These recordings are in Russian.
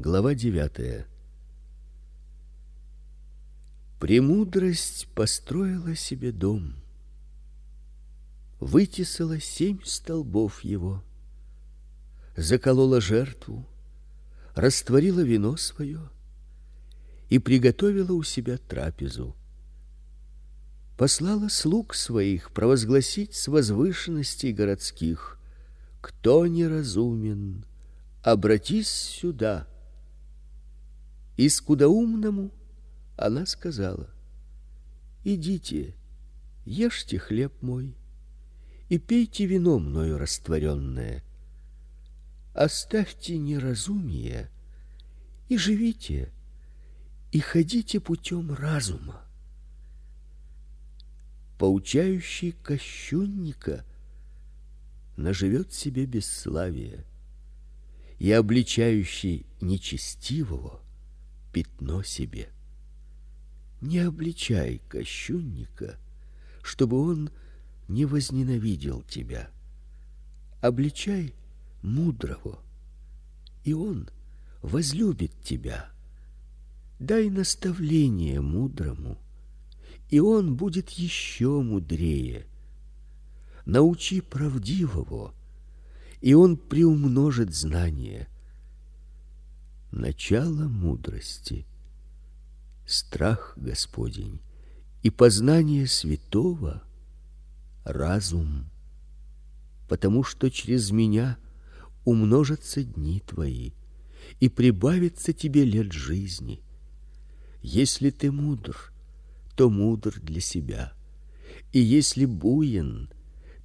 Глава 9. Премудрость построила себе дом. Вытесала семь столбов его. Заколола жертву, растворила вино свое и приготовила у себя трапезу. Послала слуг своих провозгласить с возвышенностей городских: кто неразумен, обратись сюда и скудоумному она сказала: Идите, ешьте хлеб мой и пейте вино мною растворенное. Оставьте неразумие и живите, и ходите путем разума. Поучающий кощунника наживет себе бесславие, и обличающий нечестивого пятно себе. Не обличай кощунника, чтобы он не возненавидел тебя. Обличай мудрого, и он возлюбит тебя. Дай наставление мудрому, и он будет еще мудрее. Научи правдивого, и он приумножит знания начало мудрости, страх Господень и познание святого разум, потому что через меня умножатся дни твои и прибавится тебе лет жизни. Если ты мудр, то мудр для себя, и если буен,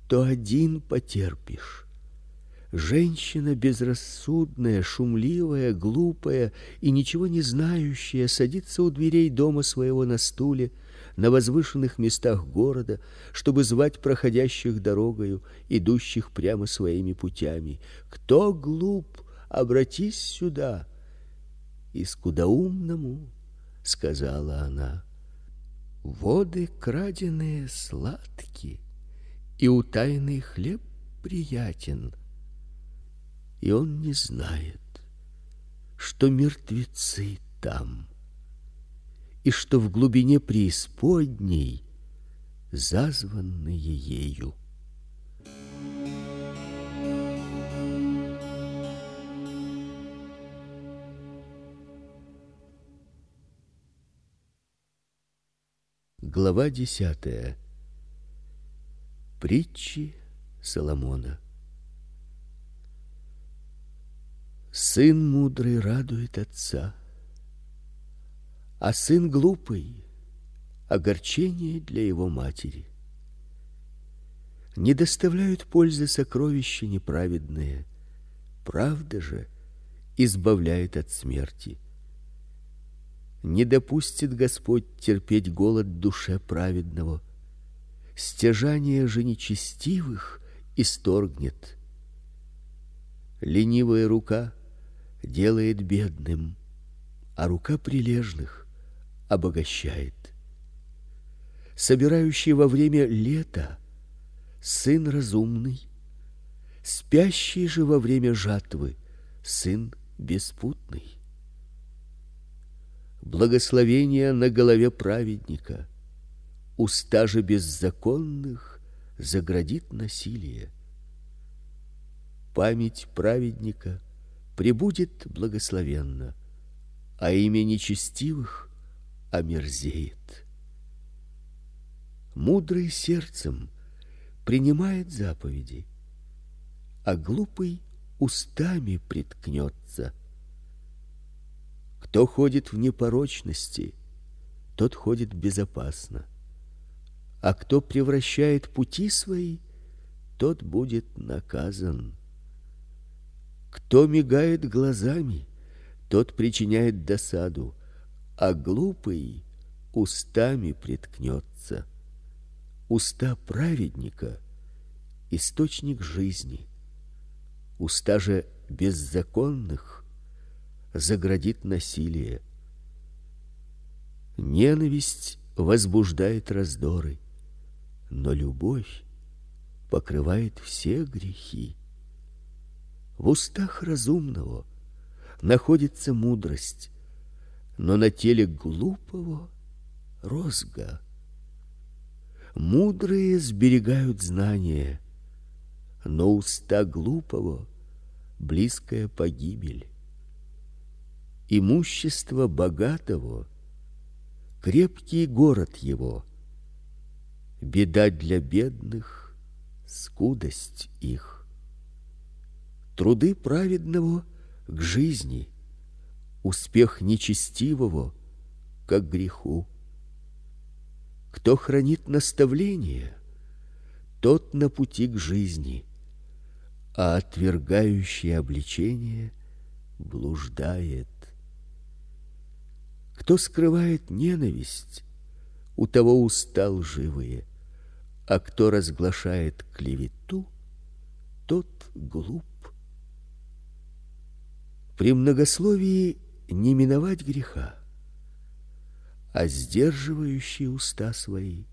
то один потерпишь. Женщина безрассудная, шумливая, глупая и ничего не знающая садится у дверей дома своего на стуле на возвышенных местах города, чтобы звать проходящих дорогою, идущих прямо своими путями. Кто глуп, обратись сюда. И скудоумному сказала она: Воды краденые сладки, и утайный хлеб приятен и он не знает, что мертвецы там, и что в глубине преисподней зазванные ею. Глава десятая. Притчи Соломона. Сын мудрый радует отца, а сын глупый огорчение для его матери. Не доставляют пользы сокровища неправедные, правда же избавляет от смерти. Не допустит Господь терпеть голод душе праведного, стяжание же нечестивых исторгнет. Ленивая рука делает бедным, а рука прилежных обогащает. Собирающий во время лета сын разумный, спящий же во время жатвы сын беспутный. Благословение на голове праведника, уста же беззаконных заградит насилие. Память праведника — пребудет благословенно, а имя нечестивых омерзеет. Мудрый сердцем принимает заповеди, а глупый устами приткнется. Кто ходит в непорочности, тот ходит безопасно, а кто превращает пути свои, тот будет наказан. Кто мигает глазами, тот причиняет досаду, а глупый устами приткнется. Уста праведника источник жизни. Уста же беззаконных заградит насилие. Ненависть возбуждает раздоры, но любовь покрывает все грехи в устах разумного находится мудрость, но на теле глупого розга. Мудрые сберегают знания, но уста глупого близкая погибель. Имущество богатого крепкий город его. Беда для бедных скудость их. Труды праведного к жизни, успех нечестивого к греху. Кто хранит наставление, тот на пути к жизни, а отвергающий обличение блуждает. Кто скрывает ненависть, у того уста лживые, а кто разглашает клевету, тот глуп. При многословии не миновать греха, а сдерживающий уста свои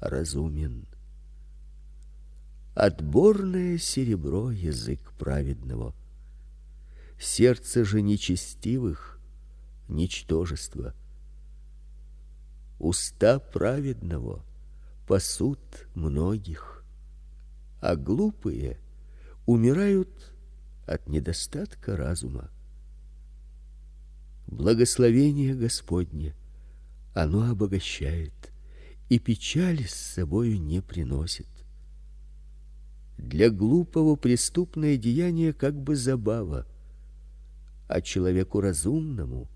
разумен. Отборное серебро язык праведного, сердце же нечестивых ничтожество. Уста праведного пасут многих, а глупые умирают от недостатка разума. Благословение Господне оно обогащает и печали с собою не приносит. Для глупого преступное деяние как бы забава, а человеку разумному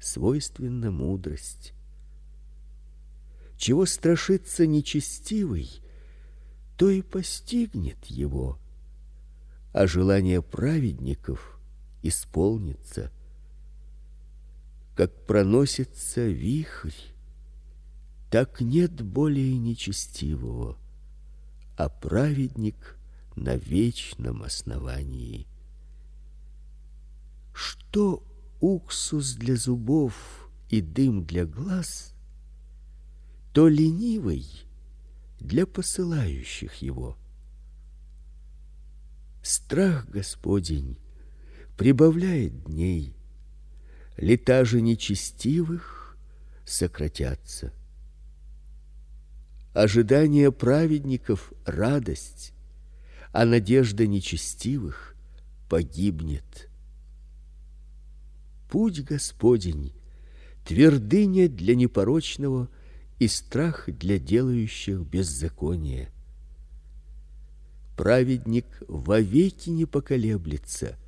свойственна мудрость. Чего страшится нечестивый, то и постигнет его, а желание праведников исполнится как проносится вихрь, так нет более нечестивого, а праведник на вечном основании. Что уксус для зубов и дым для глаз, то ленивый для посылающих его. Страх Господень прибавляет дней, лета же нечестивых сократятся. Ожидание праведников радость, а надежда нечестивых погибнет. Путь Господень твердыня для непорочного и страх для делающих беззаконие. Праведник вовеки не поколеблется,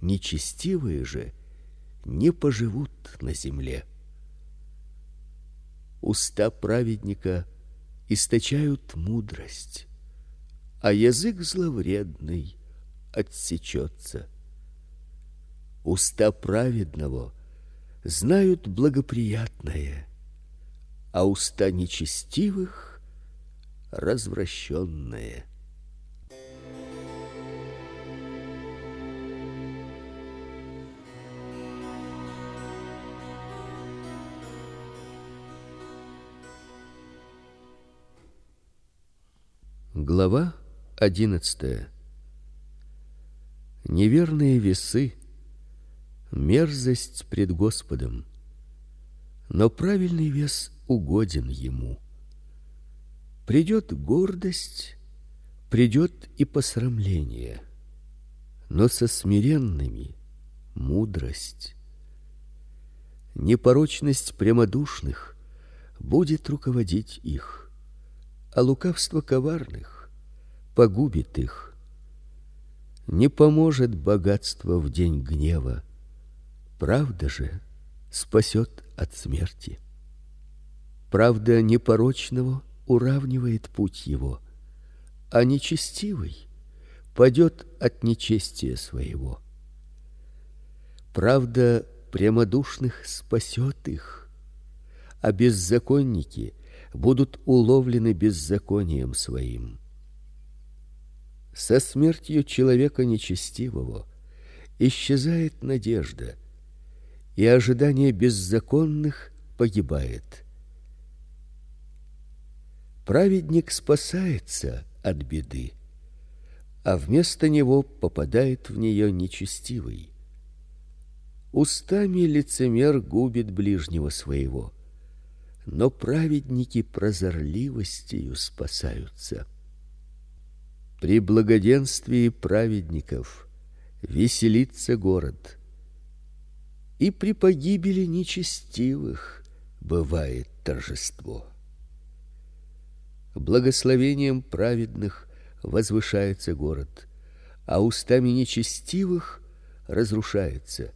нечестивые же не поживут на земле. Уста праведника источают мудрость, а язык зловредный отсечется. Уста праведного знают благоприятное, а уста нечестивых развращенное. Глава одиннадцатая. Неверные весы мерзость пред Господом, но правильный вес угоден ему. Придет гордость, придет и посрамление, но со смиренными мудрость. Непорочность прямодушных будет руководить их, а лукавство коварных погубит их. Не поможет богатство в день гнева, Правда же спасет от смерти. Правда непорочного уравнивает путь его, а нечестивый падет от нечестия своего. Правда прямодушных спасет их, а беззаконники будут уловлены беззаконием своим. Со смертью человека нечестивого исчезает надежда, и ожидание беззаконных погибает. Праведник спасается от беды, а вместо него попадает в нее нечестивый. Устами лицемер губит ближнего своего, но праведники прозорливостью спасаются. При благоденствии праведников веселится город, и при погибели нечестивых бывает торжество. Благословением праведных возвышается город, а устами нечестивых разрушается.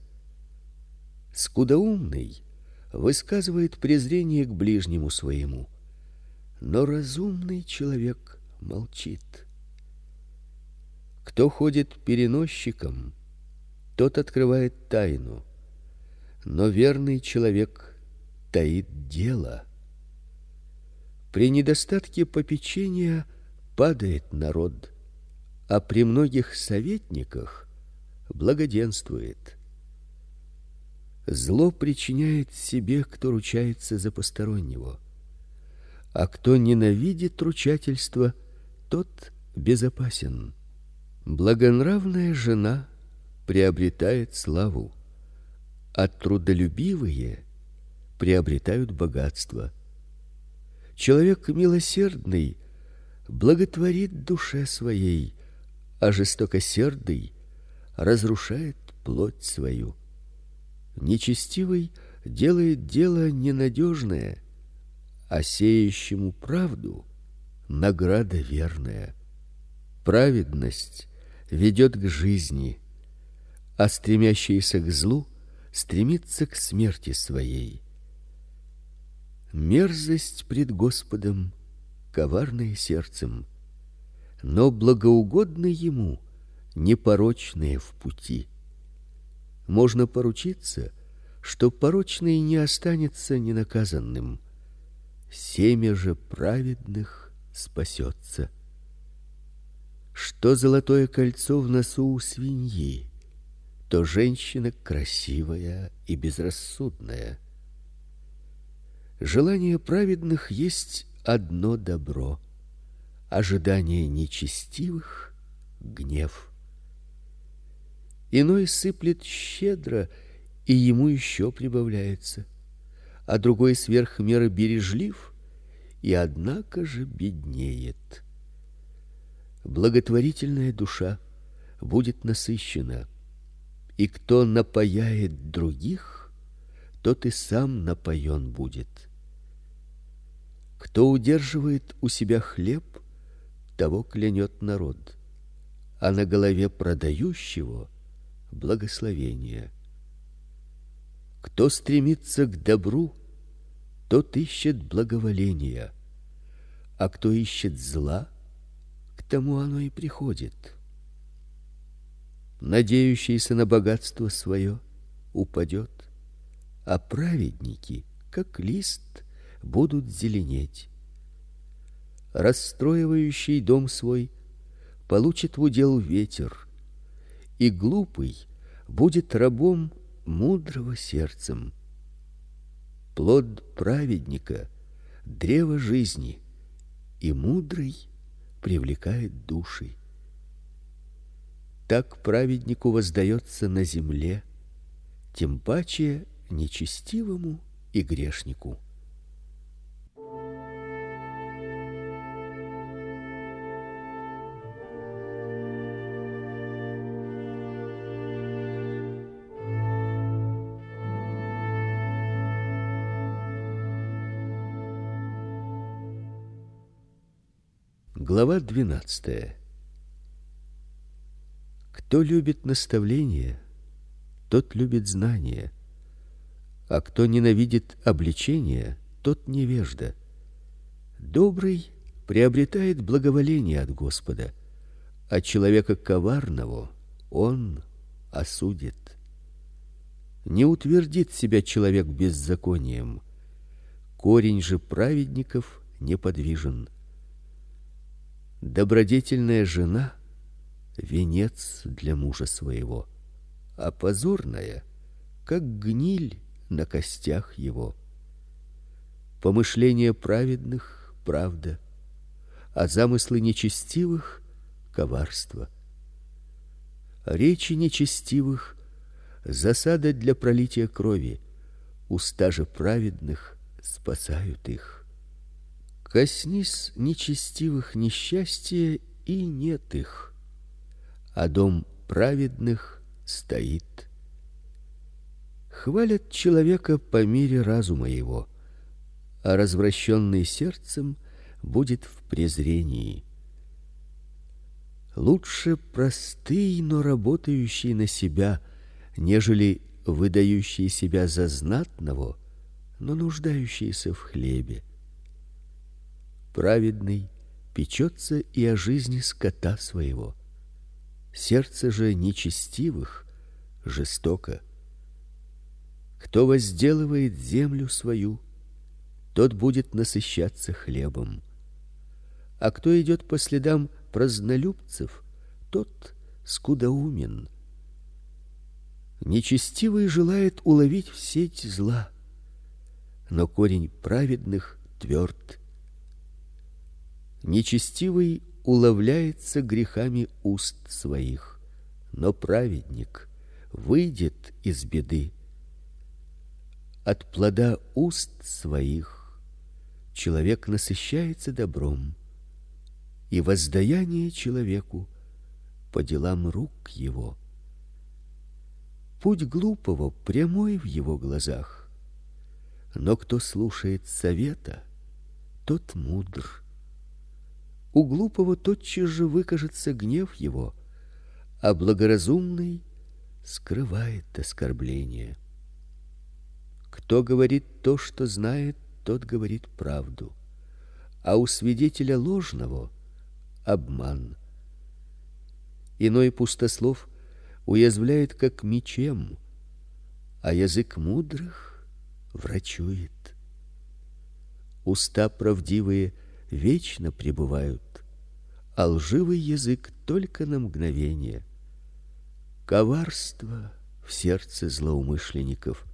Скудоумный высказывает презрение к ближнему своему, но разумный человек молчит. Кто ходит переносчиком, тот открывает тайну, но верный человек таит дело. При недостатке попечения падает народ, а при многих советниках благоденствует. Зло причиняет себе, кто ручается за постороннего, а кто ненавидит ручательство, тот безопасен. Благонравная жена приобретает славу, а трудолюбивые приобретают богатство. Человек милосердный благотворит душе своей, а жестокосердый разрушает плоть свою. Нечестивый делает дело ненадежное, а сеющему правду награда верная. Праведность ведет к жизни, а стремящийся к злу стремится к смерти своей. Мерзость пред Господом коварное сердцем, но благоугодны ему непорочные в пути. Можно поручиться, что порочный не останется ненаказанным. Семя же праведных спасется что золотое кольцо в носу у свиньи, то женщина красивая и безрассудная. Желание праведных есть одно добро, ожидание нечестивых гнев. Иной сыплет щедро, и ему еще прибавляется, а другой сверх меры бережлив, и однако же беднеет благотворительная душа будет насыщена. И кто напояет других, тот и сам напоен будет. Кто удерживает у себя хлеб, того клянет народ, а на голове продающего благословение. Кто стремится к добру, тот ищет благоволения, а кто ищет зла, тому оно и приходит. Надеющийся на богатство свое упадет, а праведники, как лист, будут зеленеть. Расстроивающий дом свой получит в удел ветер, и глупый будет рабом мудрого сердцем. Плод праведника древо жизни, и мудрый привлекает души. Так праведнику воздается на земле, тем паче нечестивому и грешнику. Глава 12. Кто любит наставление, тот любит знание, а кто ненавидит обличение, тот невежда. Добрый приобретает благоволение от Господа, а человека коварного он осудит. Не утвердит себя человек беззаконием, корень же праведников неподвижен. Добродетельная жена венец для мужа своего, а позорная как гниль на костях его. Помышления праведных правда, а замыслы нечестивых коварство. Речи нечестивых засада для пролития крови. Уста же праведных спасают их. Коснись нечестивых несчастья, и нет их, а дом праведных стоит. Хвалят человека по мере разума его, а развращенный сердцем будет в презрении. Лучше простый, но работающий на себя, нежели выдающий себя за знатного, но нуждающийся в хлебе. Праведный печется и о жизни скота своего. Сердце же нечестивых жестоко. Кто возделывает землю свою, тот будет насыщаться хлебом. А кто идет по следам празднолюбцев, тот скудоумен. Нечестивый желает уловить в сеть зла, но корень праведных тверд. Нечестивый уловляется грехами уст своих, но праведник выйдет из беды. От плода уст своих человек насыщается добром, и воздаяние человеку по делам рук его. Путь глупого прямой в его глазах, но кто слушает совета, тот мудр. У глупого тотчас же выкажется гнев его, а благоразумный скрывает оскорбление. Кто говорит то, что знает, тот говорит правду, а у свидетеля ложного обман. Иной пустослов уязвляет как мечем, а язык мудрых врачует. Уста правдивые вечно пребывают, а лживый язык только на мгновение. Коварство в сердце злоумышленников,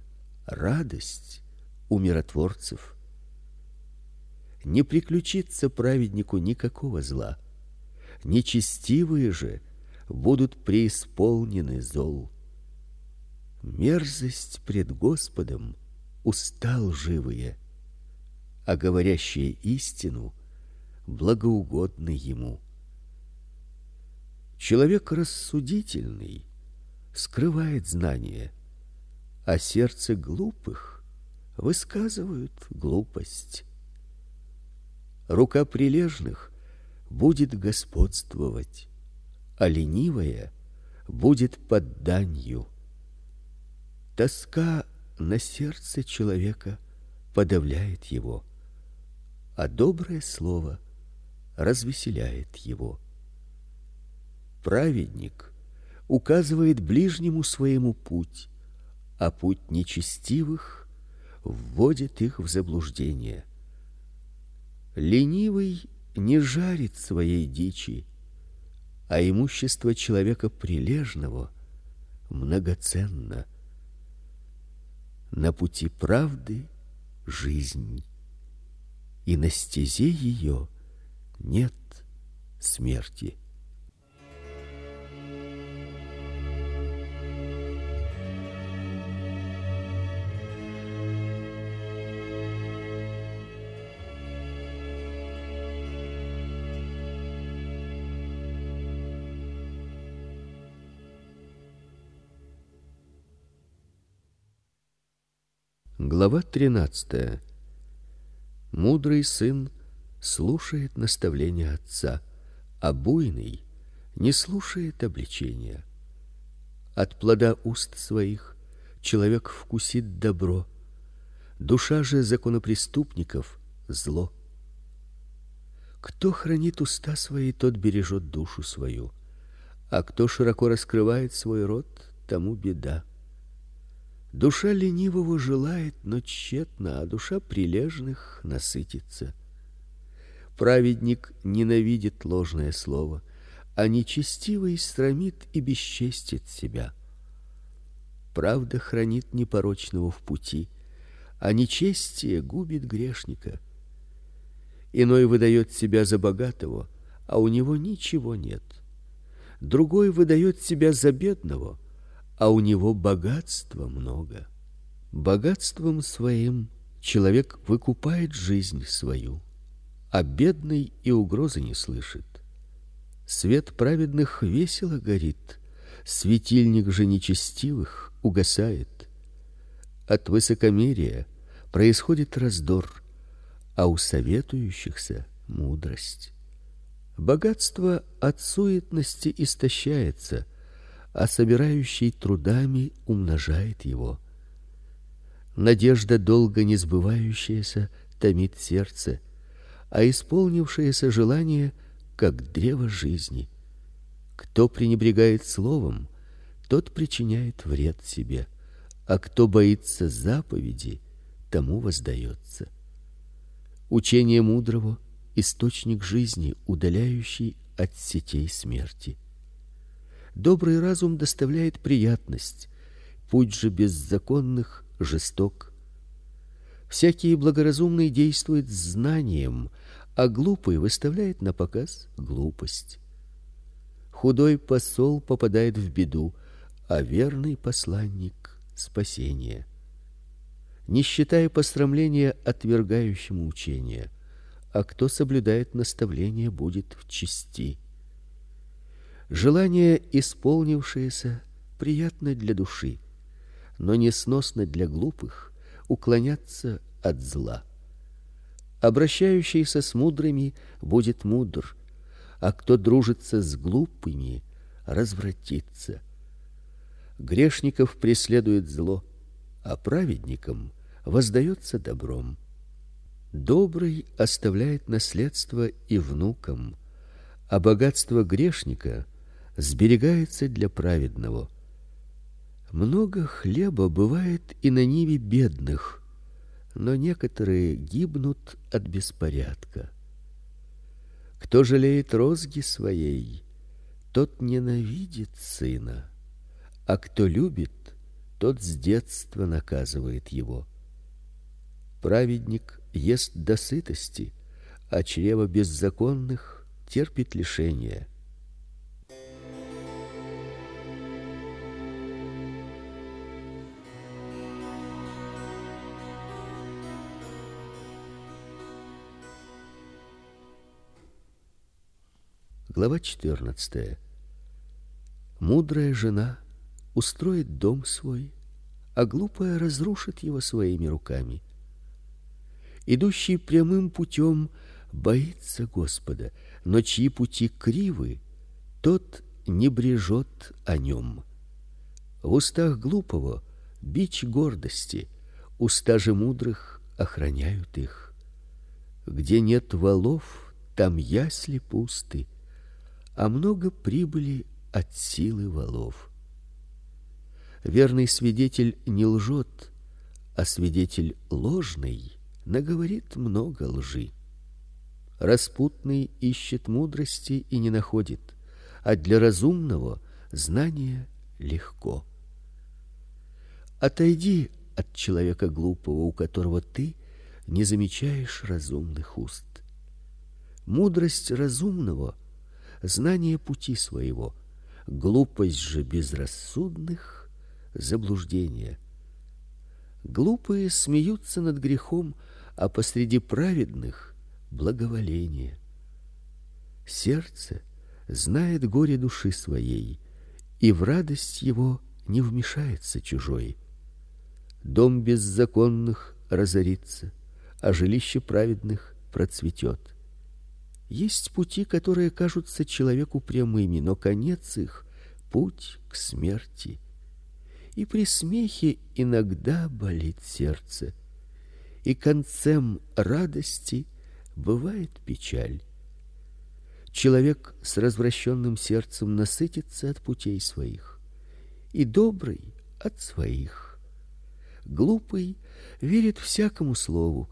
радость у миротворцев. Не приключится праведнику никакого зла нечестивые же будут преисполнены зол. Мерзость пред Господом устал живые, а говорящие истину благоугодны ему. Человек рассудительный скрывает знание, а сердце глупых высказывают глупость. Рука прилежных будет господствовать, а ленивая будет под данью. Тоска на сердце человека подавляет его, а доброе слово развеселяет его. Праведник указывает ближнему своему путь, а путь нечестивых вводит их в заблуждение. Ленивый не жарит своей дичи, а имущество человека прилежного многоценно. На пути правды жизнь, и на стезе ее нет смерти. Глава 13. Мудрый сын слушает наставления отца, а буйный не слушает обличения. От плода уст своих человек вкусит добро, душа же законопреступников зло. Кто хранит уста свои, тот бережет душу свою, а кто широко раскрывает свой рот, тому беда. Душа ленивого желает, но тщетно, а душа прилежных насытится. Праведник ненавидит ложное слово, а нечестивый срамит и бесчестит себя. Правда хранит непорочного в пути, а нечестие губит грешника. Иной выдает себя за богатого, а у него ничего нет. Другой выдает себя за бедного, а у него богатства много. Богатством своим человек выкупает жизнь свою, а бедный и угрозы не слышит. Свет праведных весело горит, светильник же нечестивых угасает. От высокомерия происходит раздор, а у советующихся мудрость. Богатство от суетности истощается, а собирающий трудами умножает его. Надежда долго не сбывающаяся томит сердце, а исполнившееся желание как древо жизни. Кто пренебрегает словом, тот причиняет вред себе, а кто боится заповеди, тому воздается. Учение мудрого источник жизни, удаляющий от сетей смерти. Добрый разум доставляет приятность, путь же беззаконных жесток. Всякий благоразумный действует знанием, а глупый выставляет на показ глупость. Худой посол попадает в беду, а верный посланник спасение. Не считая посрамления отвергающему учение, а кто соблюдает наставление, будет в чести. Желание, исполнившееся, приятно для души, но несносно для глупых уклоняться от зла. Обращающийся с мудрыми будет мудр, а кто дружится с глупыми, развратится. Грешников преследует зло, а праведникам воздается добром. Добрый оставляет наследство и внукам, а богатство грешника сберегается для праведного. Много хлеба бывает и на ниве бедных, но некоторые гибнут от беспорядка. Кто жалеет розги своей, тот ненавидит сына, а кто любит, тот с детства наказывает его. Праведник ест до сытости, а чрево беззаконных терпит лишения. Глава 14. Мудрая жена устроит дом свой, а глупая разрушит его своими руками. Идущий прямым путем боится Господа, но чьи пути кривы, тот не брежет о нем. В устах глупого бич гордости, уста же мудрых охраняют их. Где нет волов, там ясли пусты а много прибыли от силы волов. Верный свидетель не лжет, а свидетель ложный наговорит много лжи. Распутный ищет мудрости и не находит, а для разумного знание легко. Отойди от человека глупого, у которого ты не замечаешь разумных уст. Мудрость разумного знание пути своего, глупость же безрассудных заблуждение. Глупые смеются над грехом, а посреди праведных благоволение. Сердце знает горе души своей, и в радость его не вмешается чужой. Дом беззаконных разорится, а жилище праведных процветет. Есть пути, которые кажутся человеку прямыми, но конец их путь к смерти. И при смехе иногда болит сердце, и концем радости бывает печаль. Человек с развращенным сердцем насытится от путей своих, и добрый от своих. Глупый верит всякому слову,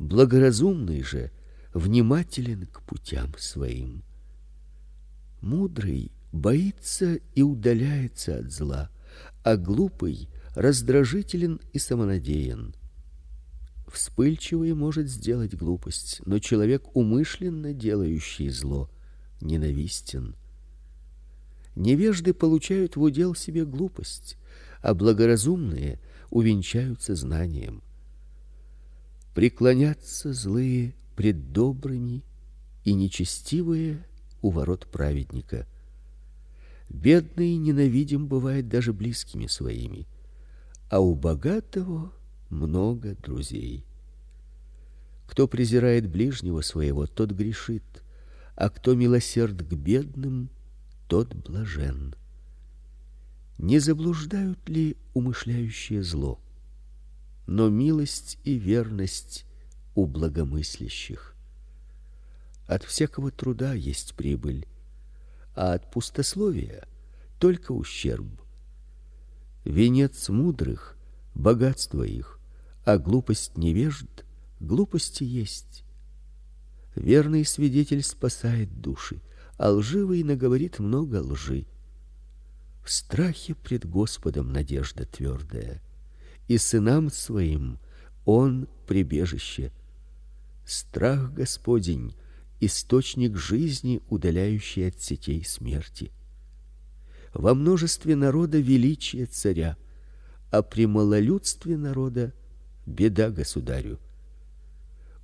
благоразумный же внимателен к путям своим. Мудрый боится и удаляется от зла, а глупый раздражителен и самонадеян. Вспыльчивый может сделать глупость, но человек умышленно делающий зло ненавистен. Невежды получают в удел себе глупость, а благоразумные увенчаются знанием. Преклонятся злые пред добрыми и нечестивые у ворот праведника. Бедный ненавидим бывает даже близкими своими, а у богатого много друзей. Кто презирает ближнего своего, тот грешит, а кто милосерд к бедным, тот блажен. Не заблуждают ли умышляющие зло? Но милость и верность у благомыслящих. От всякого труда есть прибыль, а от пустословия только ущерб. Венец мудрых богатство их, а глупость невежд глупости есть. Верный свидетель спасает души, а лживый наговорит много лжи. В страхе пред Господом надежда твердая, и сынам своим он прибежище. Страх Господень источник жизни, удаляющий от сетей смерти. Во множестве народа величие царя, а при малолюдстве народа беда государю.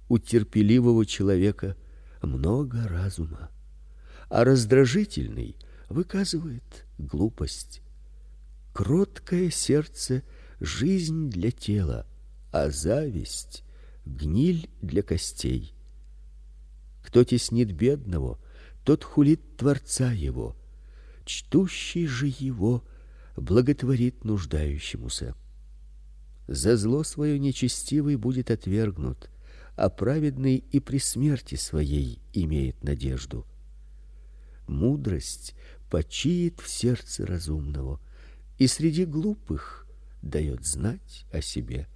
У терпеливого человека много разума, а раздражительный выказывает глупость. Кроткое сердце жизнь для тела, а зависть гниль для костей. Кто теснит бедного, тот хулит творца его. Чтущий же его благотворит нуждающемуся. За зло свое нечестивый будет отвергнут, а праведный и при смерти своей имеет надежду. Мудрость почиет в сердце разумного, и среди глупых дает знать о себе.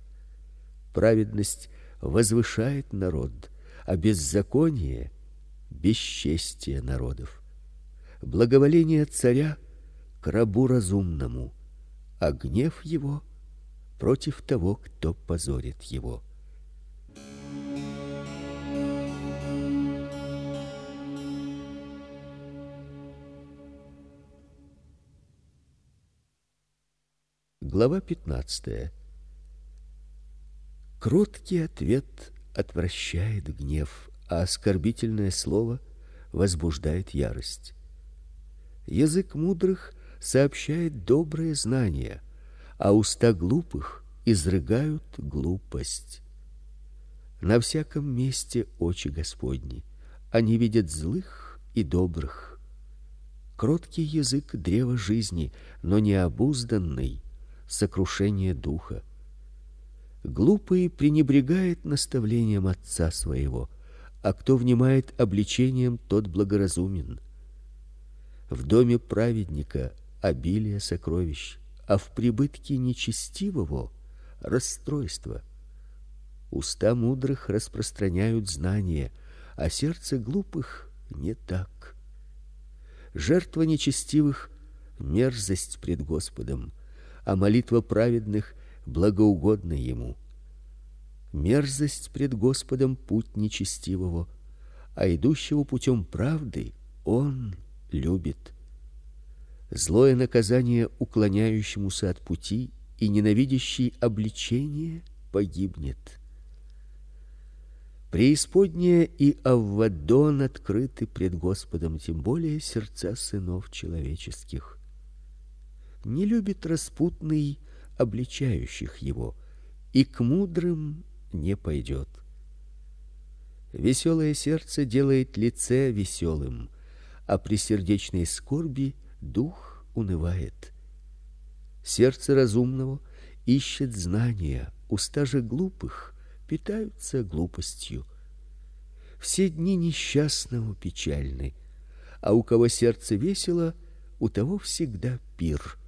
Праведность возвышает народ, а беззаконие бесчестие народов. Благоволение царя к рабу разумному, а гнев его против того, кто позорит его. Глава 15. Кроткий ответ отвращает гнев, а оскорбительное слово возбуждает ярость. Язык мудрых сообщает добрые знания, а уста глупых изрыгают глупость. На всяком месте очи Господни, они видят злых и добрых. Кроткий язык древо жизни, но необузданный сокрушение духа. Глупый пренебрегает наставлением отца своего, а кто внимает обличением, тот благоразумен. В доме праведника обилие сокровищ, а в прибытке нечестивого расстройство. Уста мудрых распространяют знания, а сердце глупых не так. Жертва нечестивых мерзость пред Господом, а молитва праведных благоугодна ему. Мерзость пред Господом путь нечестивого, а идущего путем правды он любит. Злое наказание уклоняющемуся от пути и ненавидящий обличение погибнет. Преисподняя и Аввадон открыты пред Господом, тем более сердца сынов человеческих. Не любит распутный обличающих его, и к мудрым не пойдет. Веселое сердце делает лице веселым, а при сердечной скорби дух унывает. Сердце разумного ищет знания, уста же глупых питаются глупостью. Все дни несчастного печальны, а у кого сердце весело, у того всегда пир.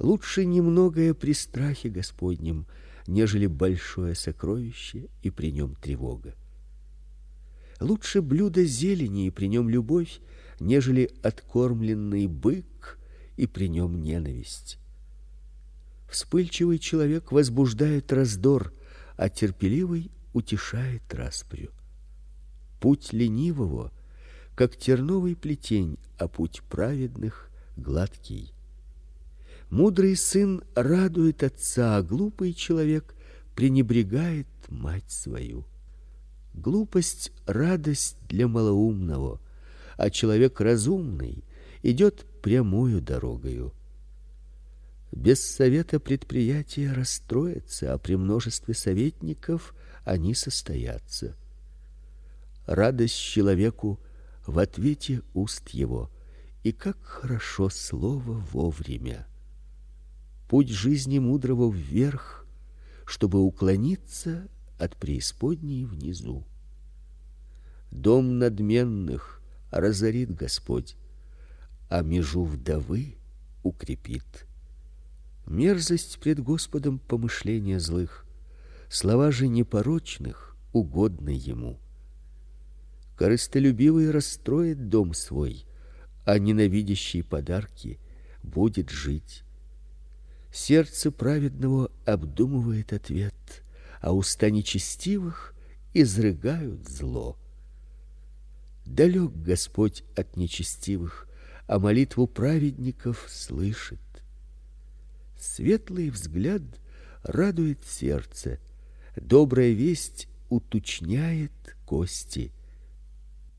Лучше немногое при страхе Господнем, нежели большое сокровище и при нем тревога. Лучше блюдо зелени и при нем любовь, нежели откормленный бык и при нем ненависть. Вспыльчивый человек возбуждает раздор, а терпеливый утешает распрю. Путь ленивого как терновый плетень, а путь праведных гладкий. Мудрый сын радует отца, а глупый человек пренебрегает мать свою. Глупость радость для малоумного, а человек разумный идет прямою дорогою. Без совета предприятия расстроится, а при множестве советников они состоятся. Радость человеку в ответе уст его, и как хорошо слово вовремя. Путь жизни мудрого вверх, чтобы уклониться от преисподней внизу. Дом надменных разорит Господь, а межу вдовы укрепит. Мерзость пред Господом помышления злых, слова же непорочных угодны ему. Корыстолюбивый расстроит дом свой, а ненавидящий подарки будет жить. Сердце праведного обдумывает ответ, а уста нечестивых изрыгают зло. Далек Господь от нечестивых, а молитву праведников слышит. Светлый взгляд радует сердце, добрая весть уточняет кости.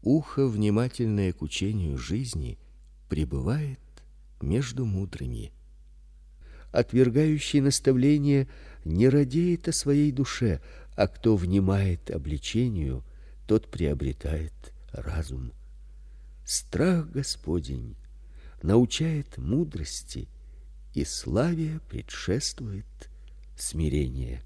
Ухо, внимательное к учению жизни, пребывает между мудрыми. Отвергающий наставление не радеет о своей душе, а кто внимает обличению, тот приобретает разум. Страх Господень научает мудрости, и славе предшествует смирение.